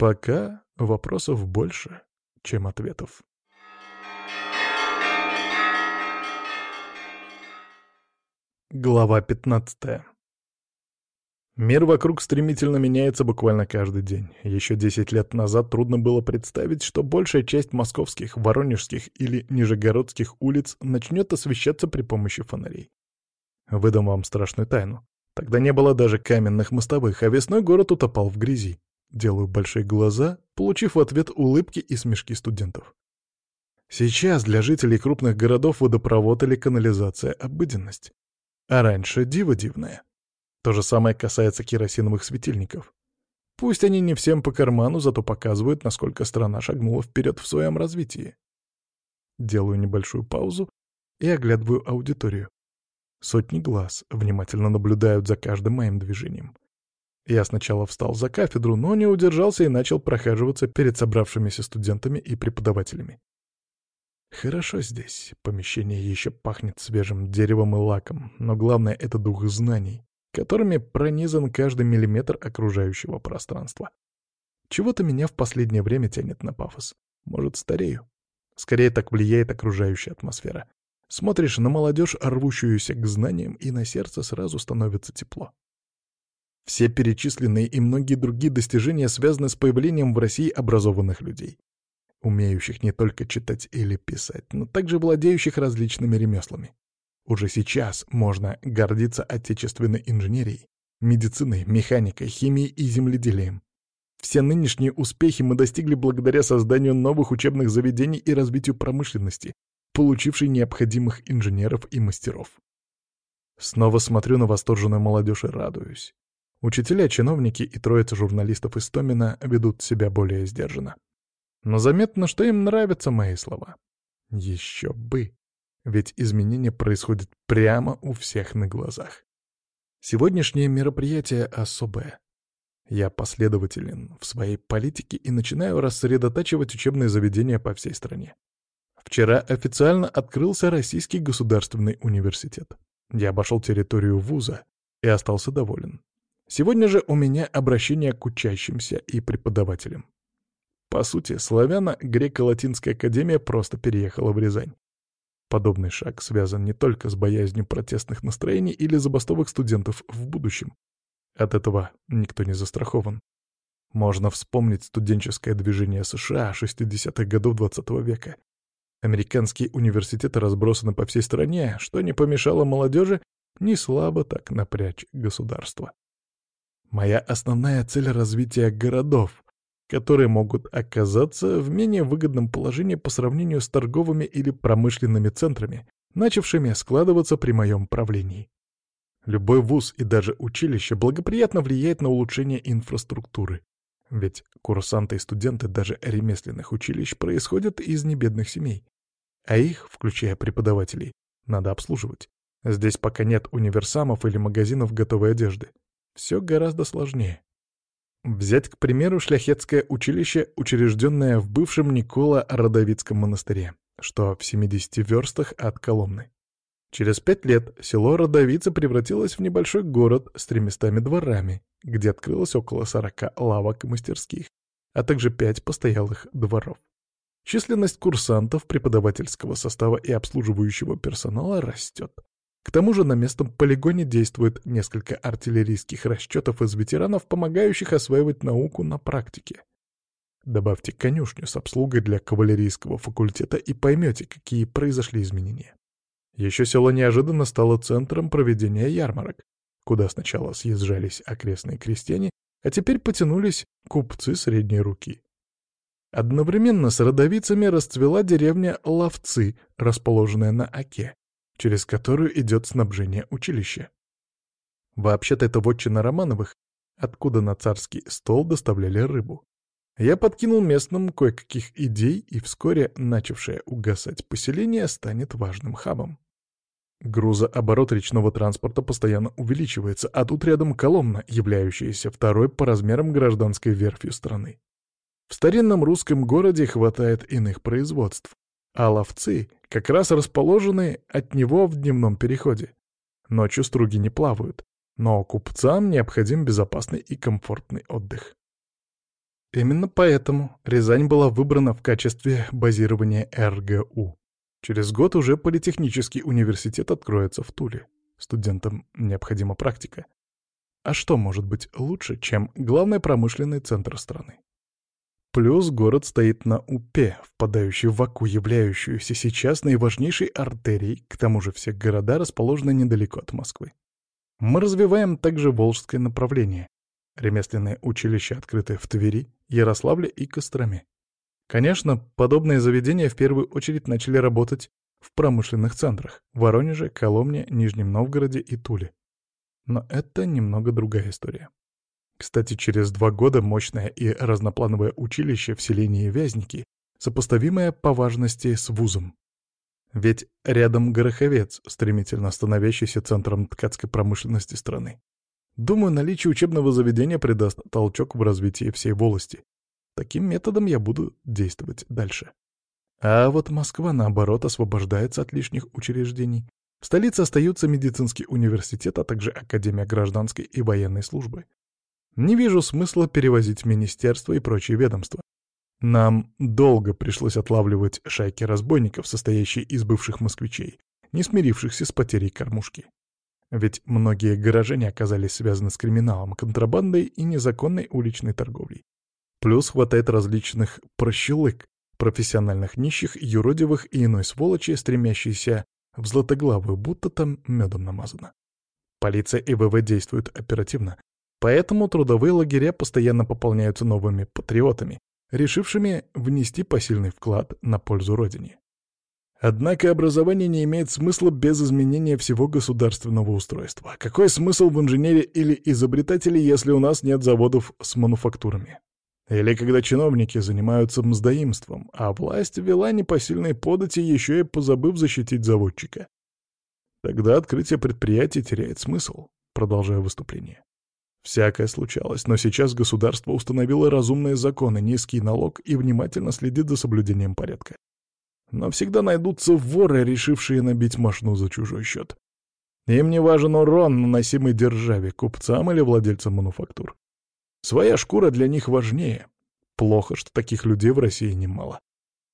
Пока вопросов больше, чем ответов. Глава 15 Мир вокруг стремительно меняется буквально каждый день. Еще 10 лет назад трудно было представить, что большая часть московских, воронежских или нижегородских улиц начнет освещаться при помощи фонарей. Выдам вам страшную тайну. Тогда не было даже каменных мостовых, а весной город утопал в грязи. Делаю большие глаза, получив в ответ улыбки и смешки студентов. Сейчас для жителей крупных городов водопровод или канализация — обыденность. А раньше диво дивное. То же самое касается керосиновых светильников. Пусть они не всем по карману, зато показывают, насколько страна шагнула вперед в своем развитии. Делаю небольшую паузу и оглядываю аудиторию. Сотни глаз внимательно наблюдают за каждым моим движением. Я сначала встал за кафедру, но не удержался и начал прохаживаться перед собравшимися студентами и преподавателями. Хорошо здесь. Помещение еще пахнет свежим деревом и лаком, но главное — это дух знаний, которыми пронизан каждый миллиметр окружающего пространства. Чего-то меня в последнее время тянет на пафос. Может, старею. Скорее так влияет окружающая атмосфера. Смотришь на молодежь, рвущуюся к знаниям, и на сердце сразу становится тепло. Все перечисленные и многие другие достижения связаны с появлением в России образованных людей умеющих не только читать или писать, но также владеющих различными ремеслами. Уже сейчас можно гордиться отечественной инженерией, медициной, механикой, химией и земледелием. Все нынешние успехи мы достигли благодаря созданию новых учебных заведений и развитию промышленности, получившей необходимых инженеров и мастеров. Снова смотрю на восторженную молодежь и радуюсь. Учителя, чиновники и троица журналистов из Томина ведут себя более сдержанно. Но заметно, что им нравятся мои слова. Еще бы. Ведь изменения происходят прямо у всех на глазах. Сегодняшнее мероприятие особое. Я последователен в своей политике и начинаю рассредотачивать учебные заведения по всей стране. Вчера официально открылся Российский государственный университет. Я обошел территорию вуза и остался доволен. Сегодня же у меня обращение к учащимся и преподавателям. По сути, славяно-греко-латинская академия просто переехала в Рязань. Подобный шаг связан не только с боязнью протестных настроений или забастовок студентов в будущем. От этого никто не застрахован. Можно вспомнить студенческое движение США 60-х годов XX -го века. Американские университеты разбросаны по всей стране, что не помешало молодежи не слабо так напрячь государство. Моя основная цель развития городов, которые могут оказаться в менее выгодном положении по сравнению с торговыми или промышленными центрами, начавшими складываться при моем правлении. Любой вуз и даже училище благоприятно влияет на улучшение инфраструктуры. Ведь курсанты и студенты даже ремесленных училищ происходят из небедных семей. А их, включая преподавателей, надо обслуживать. Здесь пока нет универсамов или магазинов готовой одежды. Все гораздо сложнее. Взять, к примеру, шляхетское училище, учрежденное в бывшем Никола-Родовицком монастыре, что в 70 верстах от Коломны. Через пять лет село Родовица превратилось в небольшой город с тремястами дворами, где открылось около 40 лавок и мастерских, а также пять постоялых дворов. Численность курсантов, преподавательского состава и обслуживающего персонала растет. К тому же на местном полигоне действует несколько артиллерийских расчетов из ветеранов, помогающих осваивать науку на практике. Добавьте конюшню с обслугой для кавалерийского факультета и поймете, какие произошли изменения. Еще село неожиданно стало центром проведения ярмарок, куда сначала съезжались окрестные крестьяне, а теперь потянулись купцы средней руки. Одновременно с родовицами расцвела деревня Ловцы, расположенная на Оке, через которую идет снабжение училища. Вообще-то это вотчина Романовых, откуда на царский стол доставляли рыбу. Я подкинул местным кое-каких идей, и вскоре начавшее угасать поселение станет важным хабом. Грузооборот речного транспорта постоянно увеличивается, а тут рядом Коломна, являющаяся второй по размерам гражданской верфью страны. В старинном русском городе хватает иных производств, а ловцы как раз расположены от него в дневном переходе. Ночью струги не плавают, но купцам необходим безопасный и комфортный отдых. Именно поэтому Рязань была выбрана в качестве базирования РГУ. Через год уже политехнический университет откроется в Туле. Студентам необходима практика. А что может быть лучше, чем главный промышленный центр страны? Плюс город стоит на Упе, впадающий в Аку, являющуюся сейчас наиважнейшей артерией, к тому же все города расположены недалеко от Москвы. Мы развиваем также Волжское направление. Ремесленные училища открыты в Твери, Ярославле и Костроме. Конечно, подобные заведения в первую очередь начали работать в промышленных центрах — Воронеже, Коломне, Нижнем Новгороде и Туле. Но это немного другая история. Кстати, через два года мощное и разноплановое училище в селении Вязники, сопоставимое по важности с вузом. Ведь рядом Гороховец, стремительно становящийся центром ткацкой промышленности страны. Думаю, наличие учебного заведения придаст толчок в развитии всей волости. Таким методом я буду действовать дальше. А вот Москва, наоборот, освобождается от лишних учреждений. В столице остаются медицинский университет, а также Академия гражданской и военной службы. Не вижу смысла перевозить министерства и прочие ведомства. Нам долго пришлось отлавливать шайки разбойников, состоящие из бывших москвичей, не смирившихся с потерей кормушки. Ведь многие горожане оказались связаны с криминалом, контрабандой и незаконной уличной торговлей. Плюс хватает различных прощелык, профессиональных нищих, юродивых и иной сволочи, стремящейся в златоглавую, будто там медом намазано. Полиция и ВВ действуют оперативно, поэтому трудовые лагеря постоянно пополняются новыми патриотами, решившими внести посильный вклад на пользу Родине. Однако образование не имеет смысла без изменения всего государственного устройства. Какой смысл в инженере или изобретателе, если у нас нет заводов с мануфактурами? Или когда чиновники занимаются мздоимством, а власть вела непосильные подати, еще и позабыв защитить заводчика? Тогда открытие предприятий теряет смысл, продолжая выступление. Всякое случалось, но сейчас государство установило разумные законы, низкий налог и внимательно следит за соблюдением порядка. Но всегда найдутся воры, решившие набить машину за чужой счет. Им не важен урон, наносимый державе, купцам или владельцам мануфактур. Своя шкура для них важнее. Плохо, что таких людей в России немало.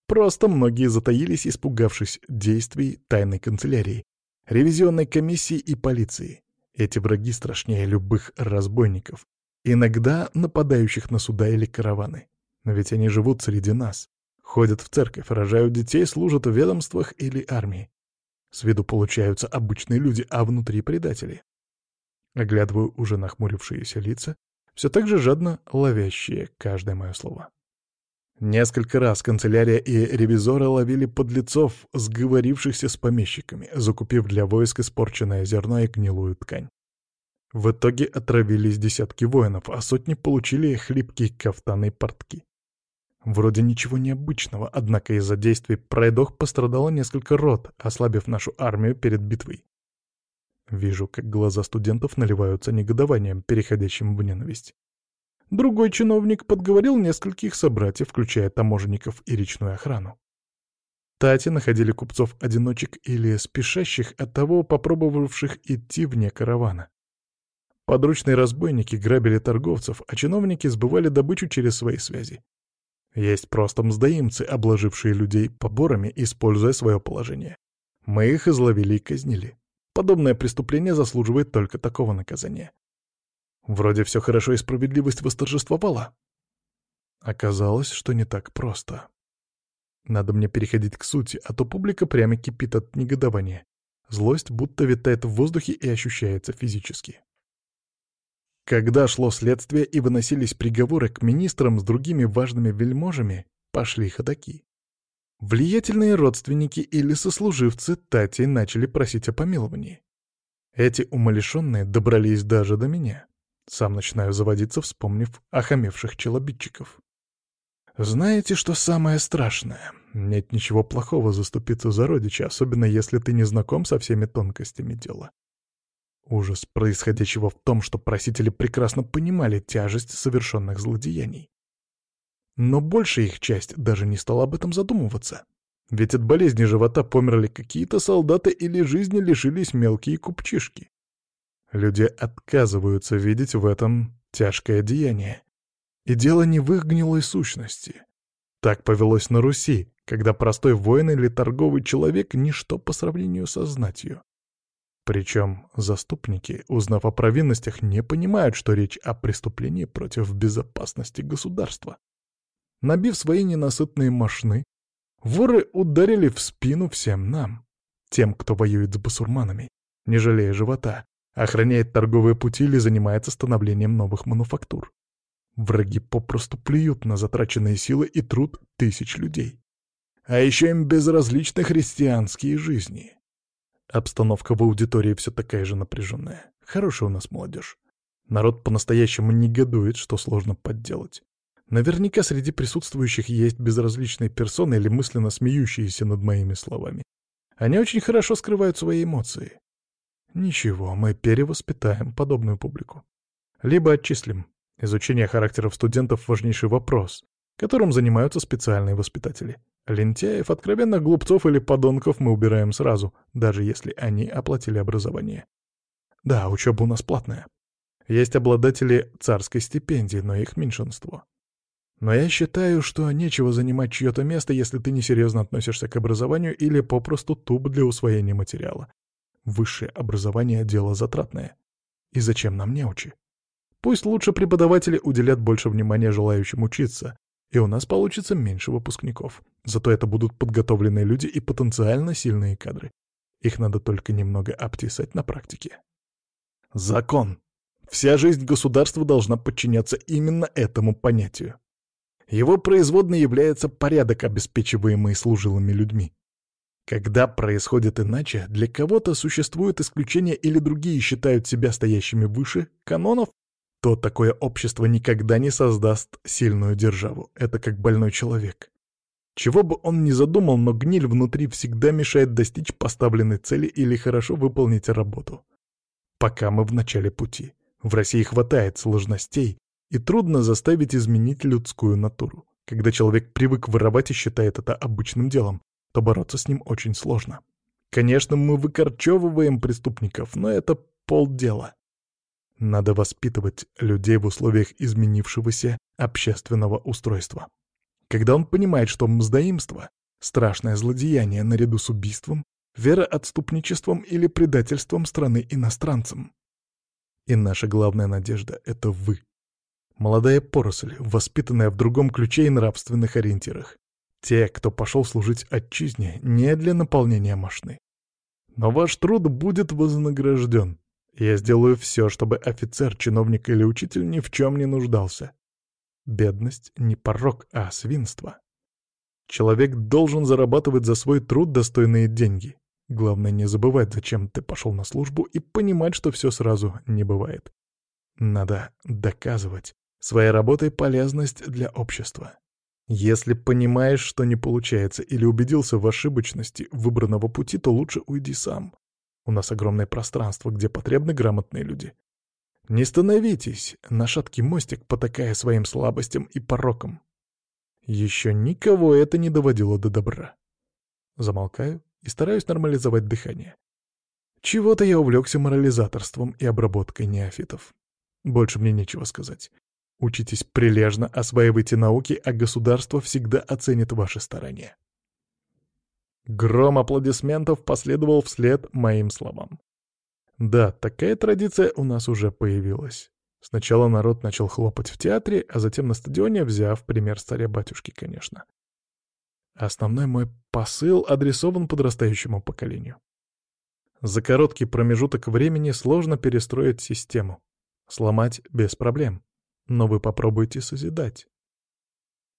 Просто многие затаились, испугавшись действий тайной канцелярии, ревизионной комиссии и полиции. Эти враги страшнее любых разбойников, иногда нападающих на суда или караваны. Но ведь они живут среди нас. Ходят в церковь, рожают детей, служат в ведомствах или армии. С виду получаются обычные люди, а внутри предатели. Оглядываю уже нахмурившиеся лица, все так же жадно ловящие каждое мое слово. Несколько раз канцелярия и ревизоры ловили подлецов, сговорившихся с помещиками, закупив для войск испорченное зерно и гнилую ткань. В итоге отравились десятки воинов, а сотни получили хлипкие кафтаны и портки. Вроде ничего необычного, однако из-за действий пройдох пострадало несколько рот, ослабив нашу армию перед битвой. Вижу, как глаза студентов наливаются негодованием, переходящим в ненависть. Другой чиновник подговорил нескольких собратьев, включая таможенников и речную охрану. Тати находили купцов-одиночек или спешащих от того, попробовавших идти вне каравана. Подручные разбойники грабили торговцев, а чиновники сбывали добычу через свои связи. Есть просто мздоимцы, обложившие людей поборами, используя свое положение. Мы их изловили и казнили. Подобное преступление заслуживает только такого наказания. Вроде все хорошо и справедливость восторжествовала. Оказалось, что не так просто. Надо мне переходить к сути, а то публика прямо кипит от негодования. Злость будто витает в воздухе и ощущается физически. Когда шло следствие и выносились приговоры к министрам с другими важными вельможами, пошли ходаки. Влиятельные родственники или сослуживцы Тати начали просить о помиловании. Эти умалишенные добрались даже до меня. Сам начинаю заводиться, вспомнив охамевших челобитчиков. Знаете, что самое страшное? Нет ничего плохого заступиться за родича, особенно если ты не знаком со всеми тонкостями дела. Ужас происходящего в том, что просители прекрасно понимали тяжесть совершенных злодеяний. Но большая их часть даже не стала об этом задумываться. Ведь от болезни живота померли какие-то солдаты или жизни лишились мелкие купчишки. Люди отказываются видеть в этом тяжкое деяние. И дело не в их гнилой сущности. Так повелось на Руси, когда простой воин или торговый человек — ничто по сравнению со знатью. Причем заступники, узнав о провинностях, не понимают, что речь о преступлении против безопасности государства. Набив свои ненасытные мошны, воры ударили в спину всем нам, тем, кто воюет с басурманами, не жалея живота, охраняет торговые пути или занимается становлением новых мануфактур. Враги попросту плюют на затраченные силы и труд тысяч людей. А еще им безразличны христианские жизни. Обстановка в аудитории все такая же напряженная. Хорошая у нас молодежь. Народ по-настоящему негодует, что сложно подделать. Наверняка среди присутствующих есть безразличные персоны или мысленно смеющиеся над моими словами. Они очень хорошо скрывают свои эмоции. Ничего, мы перевоспитаем подобную публику. Либо отчислим. Изучение характеров студентов — важнейший вопрос, которым занимаются специальные воспитатели. Лентяев, откровенных глупцов или подонков мы убираем сразу, даже если они оплатили образование. Да, учеба у нас платная. Есть обладатели царской стипендии, но их меньшинство. Но я считаю, что нечего занимать чье-то место, если ты несерьезно относишься к образованию или попросту туп для усвоения материала. Высшее образование — дело затратное. И зачем нам неучи? Пусть лучше преподаватели уделят больше внимания желающим учиться, и у нас получится меньше выпускников. Зато это будут подготовленные люди и потенциально сильные кадры. Их надо только немного обтесать на практике. Закон. Вся жизнь государства должна подчиняться именно этому понятию. Его производной является порядок, обеспечиваемый служилыми людьми. Когда происходит иначе, для кого-то существуют исключения или другие считают себя стоящими выше канонов, то такое общество никогда не создаст сильную державу. Это как больной человек. Чего бы он ни задумал, но гниль внутри всегда мешает достичь поставленной цели или хорошо выполнить работу. Пока мы в начале пути. В России хватает сложностей, и трудно заставить изменить людскую натуру. Когда человек привык воровать и считает это обычным делом, то бороться с ним очень сложно. Конечно, мы выкорчевываем преступников, но это полдела. Надо воспитывать людей в условиях изменившегося общественного устройства. Когда он понимает, что мздоимство — страшное злодеяние наряду с убийством, вероотступничеством или предательством страны иностранцам. И наша главная надежда — это вы. Молодая поросль, воспитанная в другом ключе и нравственных ориентирах. Те, кто пошел служить отчизне не для наполнения мощны. Но ваш труд будет вознагражден. Я сделаю все, чтобы офицер, чиновник или учитель ни в чем не нуждался. Бедность — не порог, а свинство. Человек должен зарабатывать за свой труд достойные деньги. Главное не забывать, зачем ты пошел на службу, и понимать, что все сразу не бывает. Надо доказывать своей работой полезность для общества. Если понимаешь, что не получается, или убедился в ошибочности выбранного пути, то лучше уйди сам. У нас огромное пространство, где потребны грамотные люди. Не становитесь на шаткий мостик, потакая своим слабостям и порокам. Еще никого это не доводило до добра. Замолкаю и стараюсь нормализовать дыхание. Чего-то я увлекся морализаторством и обработкой неофитов. Больше мне нечего сказать. Учитесь прилежно, осваивайте науки, а государство всегда оценит ваши старания. Гром аплодисментов последовал вслед моим словам. Да, такая традиция у нас уже появилась. Сначала народ начал хлопать в театре, а затем на стадионе, взяв пример царя-батюшки, конечно. Основной мой посыл адресован подрастающему поколению. За короткий промежуток времени сложно перестроить систему. Сломать без проблем. Но вы попробуйте созидать.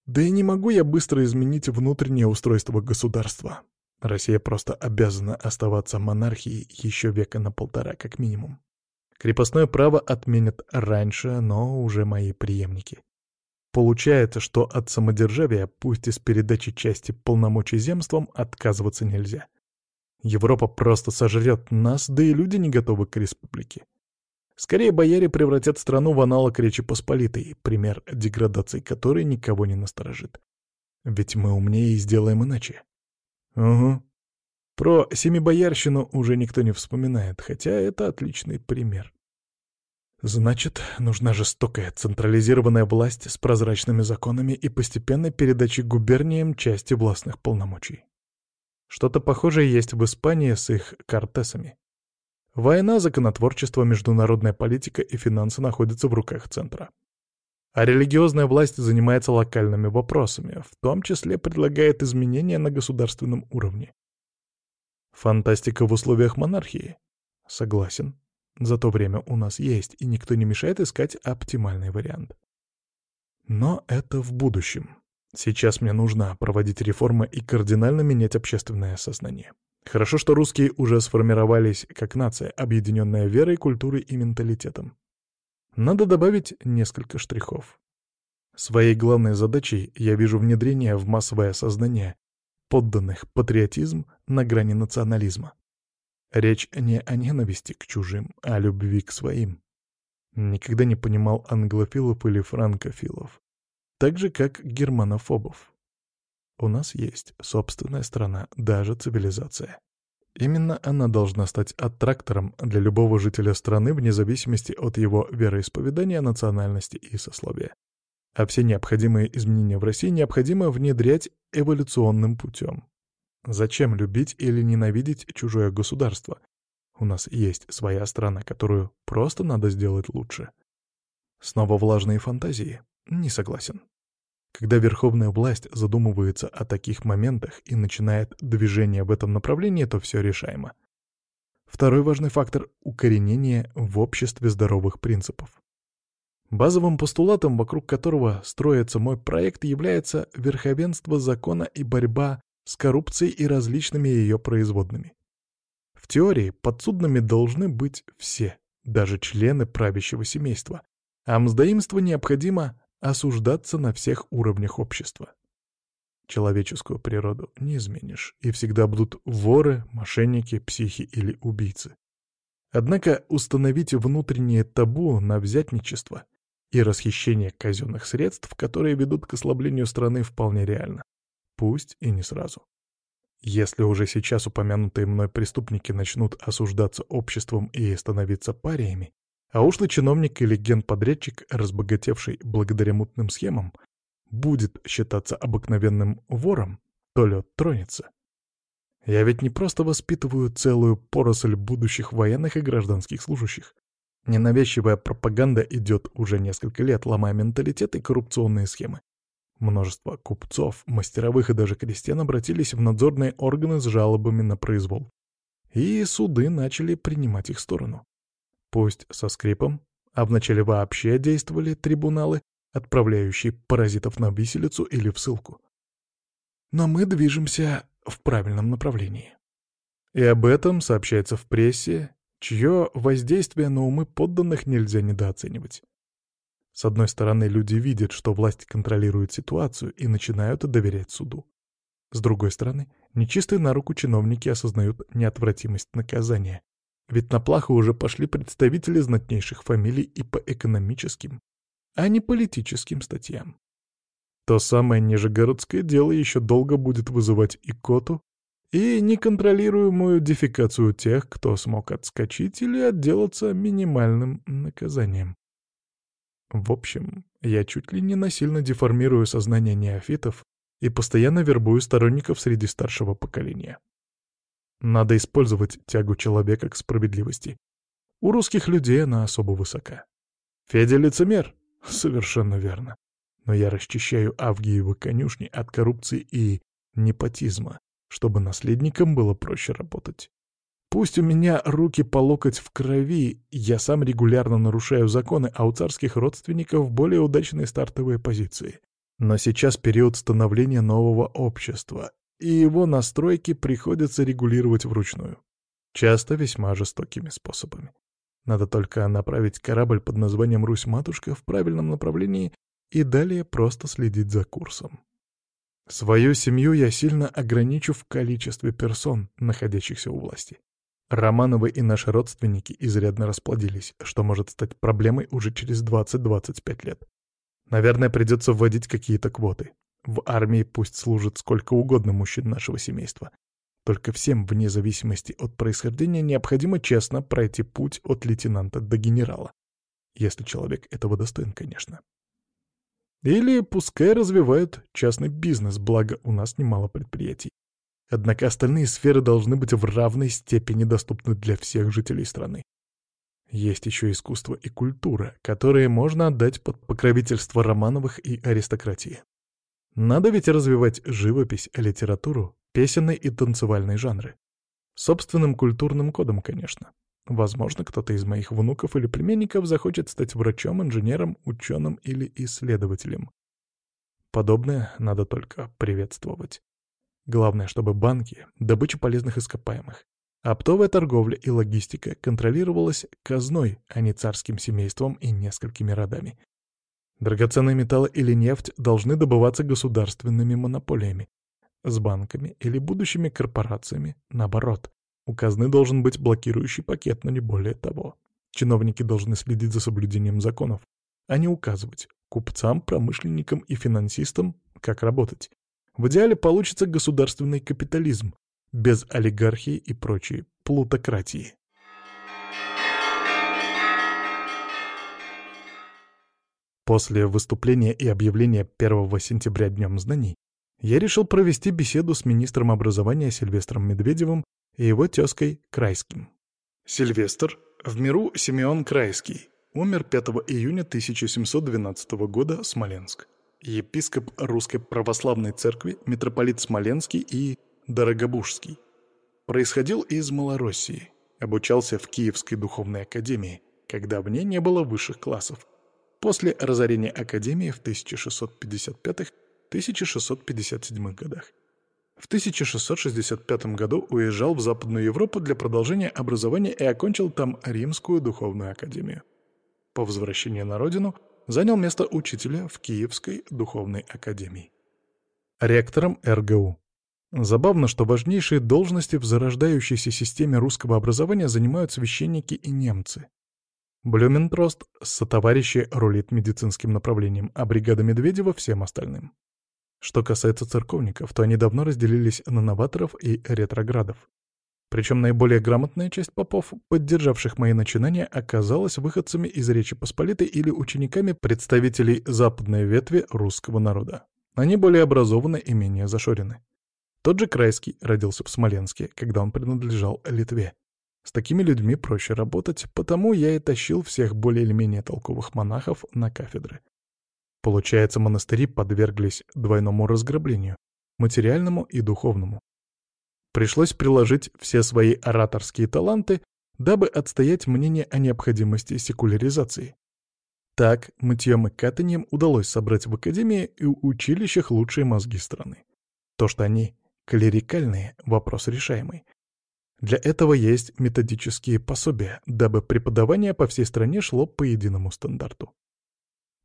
Да и не могу я быстро изменить внутреннее устройство государства. Россия просто обязана оставаться монархией еще века на полтора как минимум. Крепостное право отменят раньше, но уже мои преемники. Получается, что от самодержавия, пусть и с передачей части полномочий земством, отказываться нельзя. Европа просто сожрет нас, да и люди не готовы к республике. Скорее, бояре превратят страну в аналог Речи Посполитой, пример деградации которой никого не насторожит. Ведь мы умнее и сделаем иначе. Угу. Про Семибоярщину уже никто не вспоминает, хотя это отличный пример. Значит, нужна жестокая централизированная власть с прозрачными законами и постепенной передачей губерниям части властных полномочий. Что-то похожее есть в Испании с их кортесами. Война, законотворчество, международная политика и финансы находятся в руках центра. А религиозная власть занимается локальными вопросами, в том числе предлагает изменения на государственном уровне. Фантастика в условиях монархии? Согласен. За то время у нас есть, и никто не мешает искать оптимальный вариант. Но это в будущем. Сейчас мне нужно проводить реформы и кардинально менять общественное сознание. Хорошо, что русские уже сформировались как нация, объединенная верой, культурой и менталитетом. Надо добавить несколько штрихов. Своей главной задачей я вижу внедрение в массовое сознание подданных патриотизм на грани национализма. Речь не о ненависти к чужим, а о любви к своим. Никогда не понимал англофилов или франкофилов. Так же, как германофобов. У нас есть собственная страна, даже цивилизация. Именно она должна стать аттрактором для любого жителя страны вне зависимости от его вероисповедания, национальности и сословия. А все необходимые изменения в России необходимо внедрять эволюционным путем. Зачем любить или ненавидеть чужое государство? У нас есть своя страна, которую просто надо сделать лучше. Снова влажные фантазии? Не согласен. Когда верховная власть задумывается о таких моментах и начинает движение в этом направлении, то все решаемо. Второй важный фактор — укоренение в обществе здоровых принципов. Базовым постулатом, вокруг которого строится мой проект, является верховенство закона и борьба с коррупцией и различными ее производными. В теории подсудными должны быть все, даже члены правящего семейства, а мздоимство необходимо осуждаться на всех уровнях общества. Человеческую природу не изменишь, и всегда будут воры, мошенники, психи или убийцы. Однако установить внутреннее табу на взятничество и расхищение казенных средств, которые ведут к ослаблению страны, вполне реально пусть и не сразу. Если уже сейчас упомянутые мной преступники начнут осуждаться обществом и становиться париями, а ушлый чиновник или генподрядчик, разбогатевший благодаря мутным схемам, будет считаться обыкновенным вором, то лед тронется. Я ведь не просто воспитываю целую поросль будущих военных и гражданских служащих. Ненавязчивая пропаганда идет уже несколько лет, ломая менталитет и коррупционные схемы. Множество купцов, мастеровых и даже крестьян обратились в надзорные органы с жалобами на произвол. И суды начали принимать их сторону. Пусть со скрипом, а вначале вообще действовали трибуналы, отправляющие паразитов на виселицу или в ссылку. Но мы движемся в правильном направлении. И об этом сообщается в прессе, чье воздействие на умы подданных нельзя недооценивать. С одной стороны, люди видят, что власть контролирует ситуацию и начинают доверять суду. С другой стороны, нечистые на руку чиновники осознают неотвратимость наказания. Ведь на плаху уже пошли представители знатнейших фамилий и по экономическим, а не политическим статьям. То самое нижегородское дело еще долго будет вызывать икоту и неконтролируемую дефекацию тех, кто смог отскочить или отделаться минимальным наказанием. В общем, я чуть ли не насильно деформирую сознание неофитов и постоянно вербую сторонников среди старшего поколения. Надо использовать тягу человека к справедливости. У русских людей она особо высока. Федя лицемер? Совершенно верно. Но я расчищаю Авгиевы конюшни от коррупции и непотизма, чтобы наследникам было проще работать. Пусть у меня руки по локоть в крови, я сам регулярно нарушаю законы, а у царских родственников более удачные стартовые позиции. Но сейчас период становления нового общества, и его настройки приходится регулировать вручную. Часто весьма жестокими способами. Надо только направить корабль под названием «Русь-матушка» в правильном направлении и далее просто следить за курсом. Свою семью я сильно ограничу в количестве персон, находящихся у власти. Романовы и наши родственники изрядно расплодились, что может стать проблемой уже через 20-25 лет. Наверное, придется вводить какие-то квоты. В армии пусть служит сколько угодно мужчин нашего семейства. Только всем, вне зависимости от происхождения, необходимо честно пройти путь от лейтенанта до генерала. если человек этого достоин, конечно. Или пускай развивают частный бизнес, благо у нас немало предприятий. Однако остальные сферы должны быть в равной степени доступны для всех жителей страны. Есть еще искусство и культура, которые можно отдать под покровительство Романовых и аристократии. Надо ведь развивать живопись, литературу, песенные и танцевальные жанры. Собственным культурным кодом, конечно. Возможно, кто-то из моих внуков или племенников захочет стать врачом, инженером, ученым или исследователем. Подобное надо только приветствовать. Главное, чтобы банки, добыча полезных ископаемых, оптовая торговля и логистика контролировалась казной, а не царским семейством и несколькими родами. Драгоценные металлы или нефть должны добываться государственными монополиями, с банками или будущими корпорациями, наоборот. У казны должен быть блокирующий пакет, но не более того. Чиновники должны следить за соблюдением законов, а не указывать купцам, промышленникам и финансистам, как работать. В идеале получится государственный капитализм, без олигархии и прочей плутократии. После выступления и объявления 1 сентября Днем знаний я решил провести беседу с министром образования Сильвестром Медведевым и его тезкой Крайским. Сильвестр, в миру Симеон Крайский, умер 5 июня 1712 года, Смоленск. Епископ Русской Православной Церкви, митрополит Смоленский и Дорогобужский. Происходил из Малороссии, обучался в Киевской духовной академии, когда в ней не было высших классов. После разорения академии в 1655-1657 годах в 1665 году уезжал в Западную Европу для продолжения образования и окончил там Римскую духовную академию. По возвращении на родину занял место учителя в Киевской духовной академии. Ректором РГУ. Забавно, что важнейшие должности в зарождающейся системе русского образования занимают священники и немцы. Блюментрост сотоварищи рулит медицинским направлением, а бригада Медведева — всем остальным. Что касается церковников, то они давно разделились на новаторов и ретроградов. Причем наиболее грамотная часть попов, поддержавших мои начинания, оказалась выходцами из Речи Посполитой или учениками представителей западной ветви русского народа. Они более образованы и менее зашорены. Тот же Крайский родился в Смоленске, когда он принадлежал Литве. С такими людьми проще работать, потому я и тащил всех более или менее толковых монахов на кафедры. Получается, монастыри подверглись двойному разграблению — материальному и духовному. Пришлось приложить все свои ораторские таланты, дабы отстоять мнение о необходимости секуляризации. Так, мытьем и катанием удалось собрать в академии и училищах лучшие мозги страны. То, что они клерикальные — вопрос решаемый. Для этого есть методические пособия, дабы преподавание по всей стране шло по единому стандарту.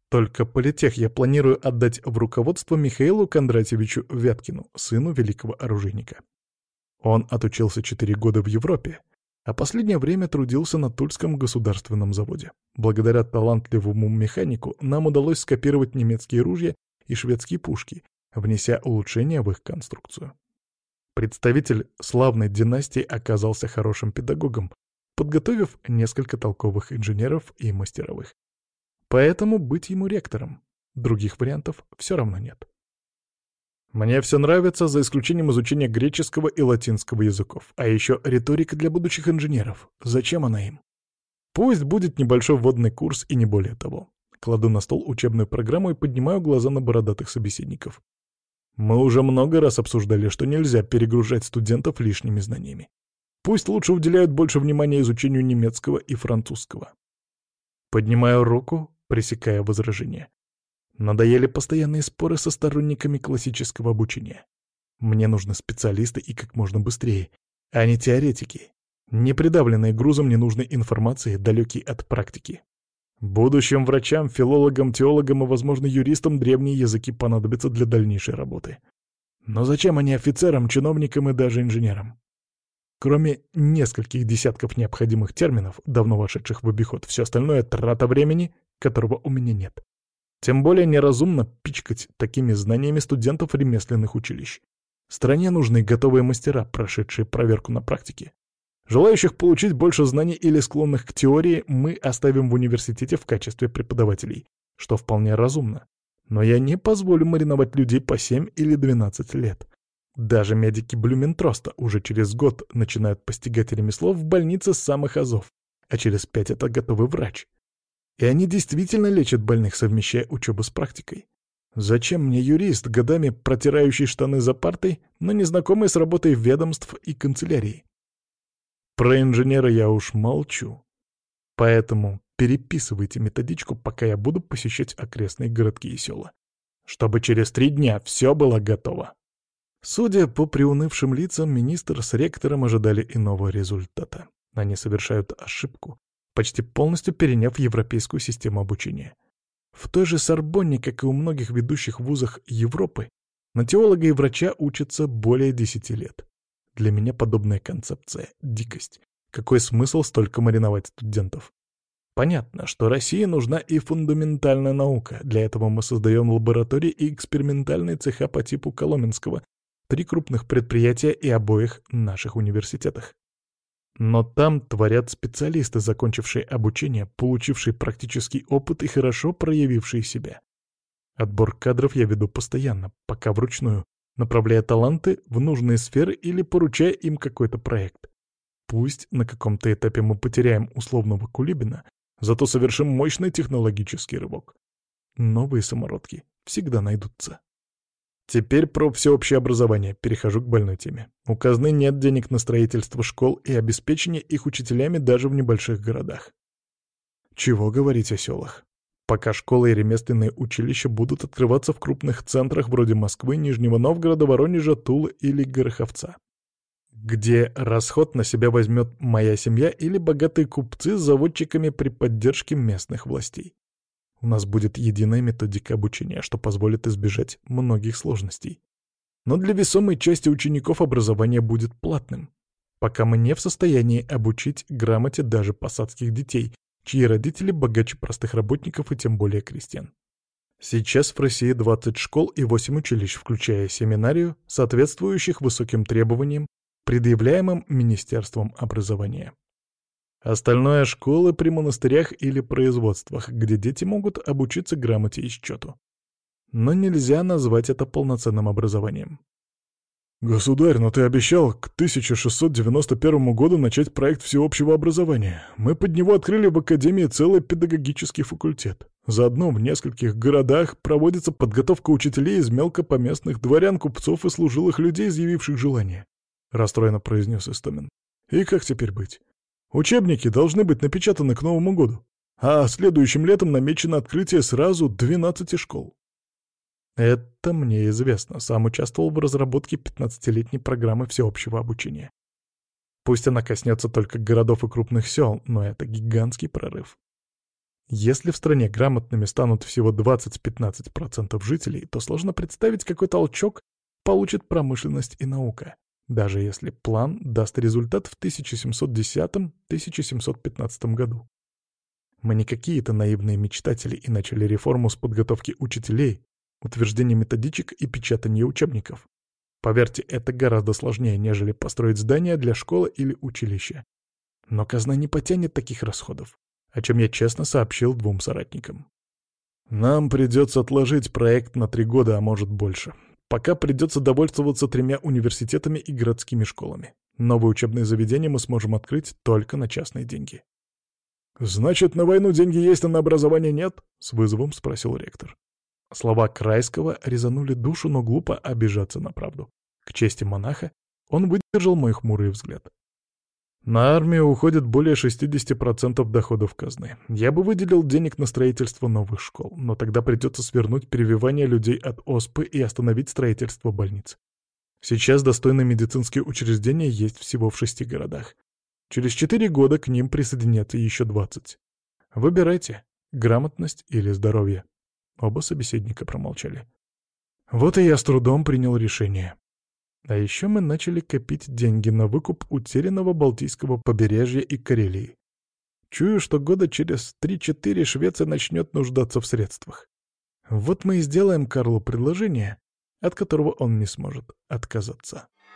Только политех я планирую отдать в руководство Михаилу Кондратьевичу Вяткину, сыну великого оружейника. Он отучился 4 года в Европе, а последнее время трудился на Тульском государственном заводе. Благодаря талантливому механику нам удалось скопировать немецкие ружья и шведские пушки, внеся улучшения в их конструкцию. Представитель славной династии оказался хорошим педагогом, подготовив несколько толковых инженеров и мастеровых. Поэтому быть ему ректором. Других вариантов все равно нет. Мне все нравится, за исключением изучения греческого и латинского языков. А еще риторика для будущих инженеров. Зачем она им? Пусть будет небольшой вводный курс и не более того. Кладу на стол учебную программу и поднимаю глаза на бородатых собеседников. Мы уже много раз обсуждали, что нельзя перегружать студентов лишними знаниями. Пусть лучше уделяют больше внимания изучению немецкого и французского. Поднимаю руку, пресекая возражения. Надоели постоянные споры со сторонниками классического обучения. Мне нужны специалисты и как можно быстрее, а не теоретики, не придавленные грузом ненужной информации, далекие от практики. Будущим врачам, филологам, теологам и, возможно, юристам древние языки понадобятся для дальнейшей работы. Но зачем они офицерам, чиновникам и даже инженерам? Кроме нескольких десятков необходимых терминов, давно вошедших в обиход, все остальное — трата времени которого у меня нет. Тем более неразумно пичкать такими знаниями студентов ремесленных училищ. Стране нужны готовые мастера, прошедшие проверку на практике. Желающих получить больше знаний или склонных к теории мы оставим в университете в качестве преподавателей, что вполне разумно. Но я не позволю мариновать людей по 7 или 12 лет. Даже медики Блюментроста уже через год начинают постигать ремесло в больнице самых азов, а через пять это готовый врач. И они действительно лечат больных, совмещая учебу с практикой. Зачем мне юрист, годами протирающий штаны за партой, но незнакомый с работой ведомств и канцелярии? Про инженера я уж молчу. Поэтому переписывайте методичку, пока я буду посещать окрестные городки и села. Чтобы через три дня все было готово. Судя по приунывшим лицам, министр с ректором ожидали иного результата. Они совершают ошибку, почти полностью переняв европейскую систему обучения. В той же Сорбонне, как и у многих ведущих вузах Европы, на теолога и врача учатся более десяти лет. Для меня подобная концепция — дикость. Какой смысл столько мариновать студентов? Понятно, что России нужна и фундаментальная наука. Для этого мы создаем лаборатории и экспериментальные цеха по типу Коломенского, три крупных предприятия и обоих наших университетах. Но там творят специалисты, закончившие обучение, получившие практический опыт и хорошо проявившие себя. Отбор кадров я веду постоянно, пока вручную, направляя таланты в нужные сферы или поручая им какой-то проект. Пусть на каком-то этапе мы потеряем условного Кулибина, зато совершим мощный технологический рывок. Новые самородки всегда найдутся. Теперь про всеобщее образование. Перехожу к больной теме. У казны нет денег на строительство школ и обеспечение их учителями даже в небольших городах. Чего говорить о селах? Пока школы и ремесленные училища будут открываться в крупных центрах вроде Москвы, Нижнего Новгорода, Воронежа, Тулы или Гороховца. Где расход на себя возьмет моя семья или богатые купцы с заводчиками при поддержке местных властей. У нас будет единая методика обучения, что позволит избежать многих сложностей. Но для весомой части учеников образование будет платным, пока мы не в состоянии обучить грамоте даже посадских детей, чьи родители богаче простых работников и тем более крестьян. Сейчас в России 20 школ и 8 училищ, включая семинарию, соответствующих высоким требованиям, предъявляемым Министерством образования. Остальное — школы при монастырях или производствах, где дети могут обучиться грамоте и счету. Но нельзя назвать это полноценным образованием. «Государь, но ты обещал к 1691 году начать проект всеобщего образования. Мы под него открыли в Академии целый педагогический факультет. Заодно в нескольких городах проводится подготовка учителей из мелкопоместных дворян, купцов и служилых людей, изъявивших желание», — расстроенно произнес Истомин. «И как теперь быть? Учебники должны быть напечатаны к Новому году, а следующим летом намечено открытие сразу 12 школ. Это мне известно, сам участвовал в разработке 15-летней программы всеобщего обучения. Пусть она коснется только городов и крупных сел, но это гигантский прорыв. Если в стране грамотными станут всего 20-15% жителей, то сложно представить, какой толчок получит промышленность и наука даже если план даст результат в 1710-1715 году. Мы не какие-то наивные мечтатели и начали реформу с подготовки учителей, утверждения методичек и печатания учебников. Поверьте, это гораздо сложнее, нежели построить здание для школы или училища. Но казна не потянет таких расходов, о чем я честно сообщил двум соратникам. Нам придется отложить проект на три года, а может больше. Пока придется довольствоваться тремя университетами и городскими школами. Новые учебные заведения мы сможем открыть только на частные деньги. «Значит, на войну деньги есть, а на образование нет?» — с вызовом спросил ректор. Слова Крайского резанули душу, но глупо обижаться на правду. К чести монаха он выдержал мой хмурый взгляд. На армию уходит более 60% доходов казны. Я бы выделил денег на строительство новых школ, но тогда придется свернуть перевивание людей от ОСПы и остановить строительство больниц. Сейчас достойные медицинские учреждения есть всего в шести городах. Через четыре года к ним присоединятся еще 20. Выбирайте, грамотность или здоровье. Оба собеседника промолчали. Вот и я с трудом принял решение. А еще мы начали копить деньги на выкуп утерянного Балтийского побережья и Карелии. Чую, что года через 3-4 Швеция начнет нуждаться в средствах. Вот мы и сделаем Карлу предложение, от которого он не сможет отказаться.